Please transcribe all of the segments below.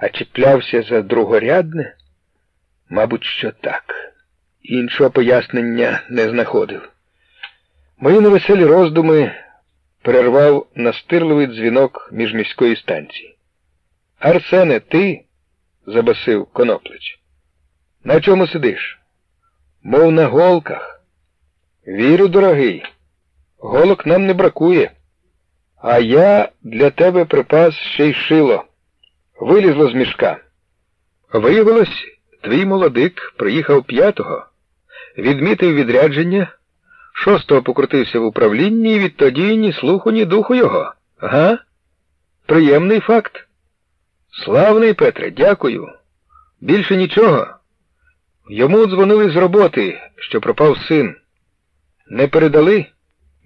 а чіплявся за другорядне? Мабуть, що так. Іншого пояснення не знаходив. Мої невеселі роздуми перервав настирливий дзвінок міжміської станції. Арсене, ти? забасив коноплич. На чому сидиш? Мов на голках. Вірю, дорогий. Голок нам не бракує. А я для тебе припас ще й шило. Вилізло з мішка. Виявилось, твій молодик приїхав п'ятого, відмітив відрядження, шостого покрутився в управлінні і відтоді ні слуху, ні духу його. Га? Приємний факт. Славний Петре, дякую. Більше нічого. Йому дзвонили з роботи, що пропав син. Не передали,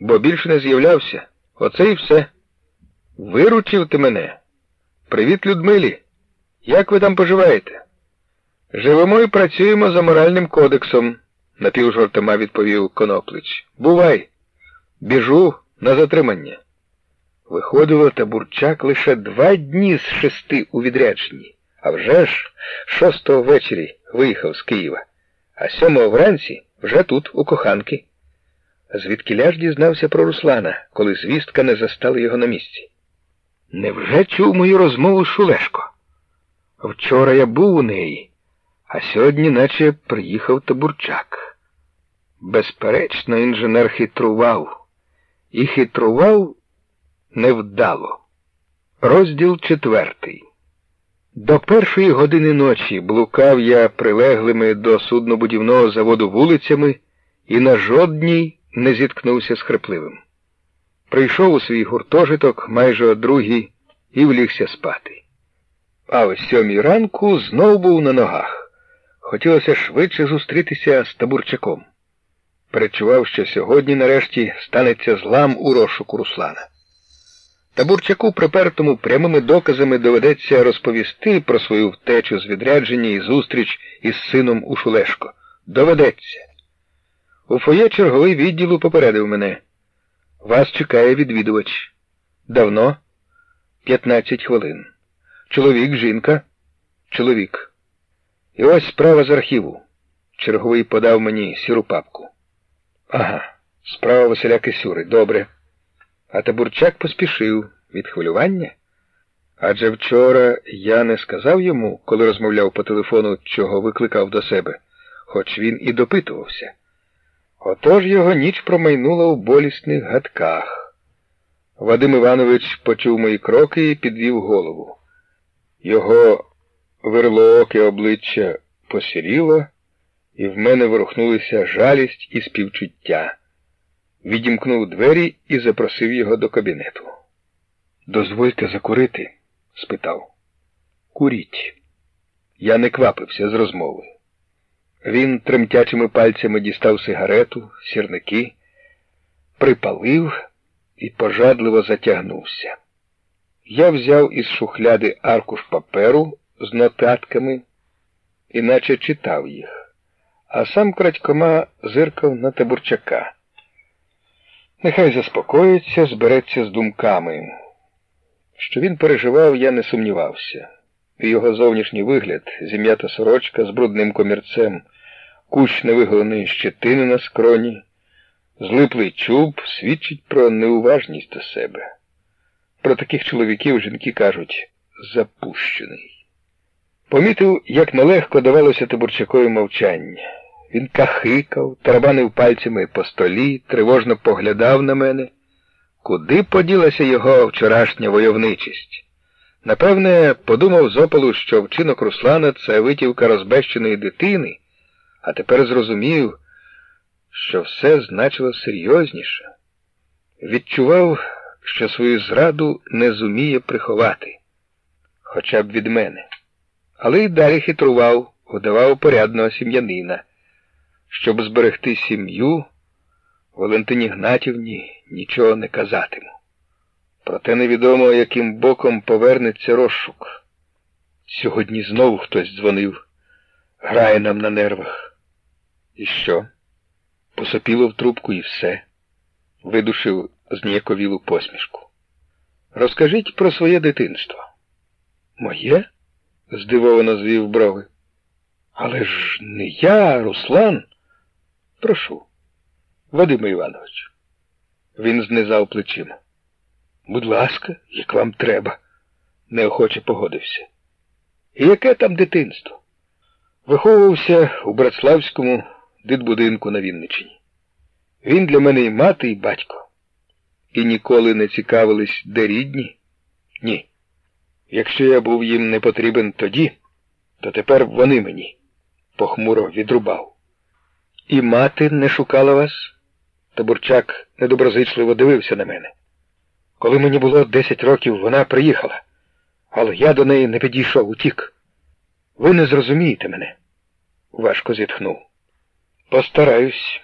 бо більше не з'являвся. Оце і все. Виручив ти мене. Привіт, Людмилі. Як ви там поживаєте? Живемо і працюємо за моральним кодексом, напівжартома відповів Коноплич. Бувай. Біжу на затримання. Виходило табурчак лише два дні з шести у відрядженні. А вже ж шостого ввечері виїхав з Києва, а сьомого вранці вже тут, у коханки. Звідки ж дізнався про Руслана, коли звістка не застала його на місці? Невже чув мою розмову з Шулешко? Вчора я був у неї, а сьогодні наче приїхав табурчак. Безперечно, інженер хитрував. І хитрував невдало. Розділ четвертий. До першої години ночі блукав я прилеглими до суднобудівного заводу вулицями і на жодній не зіткнувся з хрипливим. Прийшов у свій гуртожиток майже о другій і влігся спати. А о сьомій ранку знов був на ногах. Хотілося швидше зустрітися з табурчаком. Перечував, що сьогодні, нарешті, станеться злам у розшуку Руслана. Табурчаку, припертому прямими доказами доведеться розповісти про свою втечу з відрядження і зустріч із сином у Шулешко. Доведеться. У фоє черговий відділу попередив мене. Вас чекає відвідувач. Давно? П'ятнадцять хвилин. Чоловік, жінка, чоловік. І ось справа з архіву. Черговий подав мені сіру папку. Ага, справа Василя Кисюри. Добре. А табурчак поспішив від хвилювання. Адже вчора я не сказав йому, коли розмовляв по телефону, чого викликав до себе, хоч він і допитувався. Отож його ніч промайнула у болісних гадках. Вадим Іванович почув мої кроки і підвів голову. Його верлооке обличчя посіріло, і в мене ворухнулися жалість і співчуття. Відімкнув двері і запросив його до кабінету. Дозвольте закурити? спитав. Куріть. Я не квапився з розмови. Він тремтячими пальцями дістав сигарету, сірники, припалив і пожадливо затягнувся. Я взяв із шухляди аркуш паперу з нотатками, іначе читав їх, а сам крадькома зиркав на табурчака. Нехай заспокоїться, збереться з думками. Що він переживав, я не сумнівався. І його зовнішній вигляд, зім'ята сорочка з брудним комірцем, кущ невиголеної щетини на скроні, злиплий чуб свідчить про неуважність до себе. Про таких чоловіків жінки кажуть запущений. Помітив, як нелегко давалося Табурчакові мовчання. Він кахикав, тарабанив пальцями по столі, тривожно поглядав на мене. Куди поділася його вчорашня войовничість? Напевне, подумав з що вчинок Руслана це витівка розбещеної дитини, а тепер зрозумів, що все значило серйозніше. Відчував, що свою зраду не зуміє приховати, хоча б від мене. Але й далі хитрував, удавав порядного сім'янина. Щоб зберегти сім'ю, Валентині Гнатівні нічого не казатиму. Проте невідомо, яким боком повернеться розшук. Сьогодні знову хтось дзвонив, грає нам на нервах. І що? Посопіло в трубку і все. Видушив зніяковілу посмішку. Розкажіть про своє дитинство. Моє? здивовано звів брови. Але ж не я, Руслан. Прошу, Вадиме Іванович. Він знизав плечима. Будь ласка, як вам треба, неохоче погодився. І яке там дитинство? Виховувався у Братславському дитбудинку на Вінничині. Він для мене і мати, і батько. І ніколи не цікавились, де рідні? Ні. Якщо я був їм не потрібен тоді, то тепер вони мені, похмуро відрубав. І мати не шукала вас? Табурчак недоброзичливо дивився на мене. Коли мені було десять років, вона приїхала, але я до неї не підійшов, утік. Ви не зрозумієте мене, важко зітхнув. Постараюсь.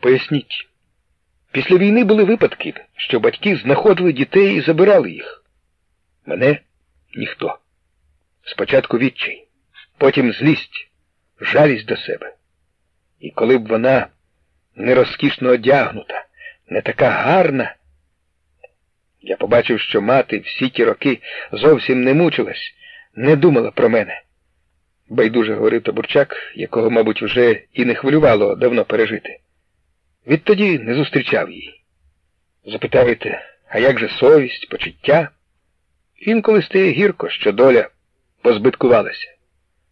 Поясніть. Після війни були випадки, що батьки знаходили дітей і забирали їх. Мене ніхто. Спочатку відчай, потім злість, жалість до себе. І коли б вона не розкішно одягнута, не така гарна, я побачив, що мати всі ті роки зовсім не мучилась, не думала про мене. Байдуже говорив Табурчак, якого, мабуть, вже і не хвилювало давно пережити. Відтоді не зустрічав її. Запитаєте, а як же совість, почуття? Інколи стає гірко, що доля позбиткувалася.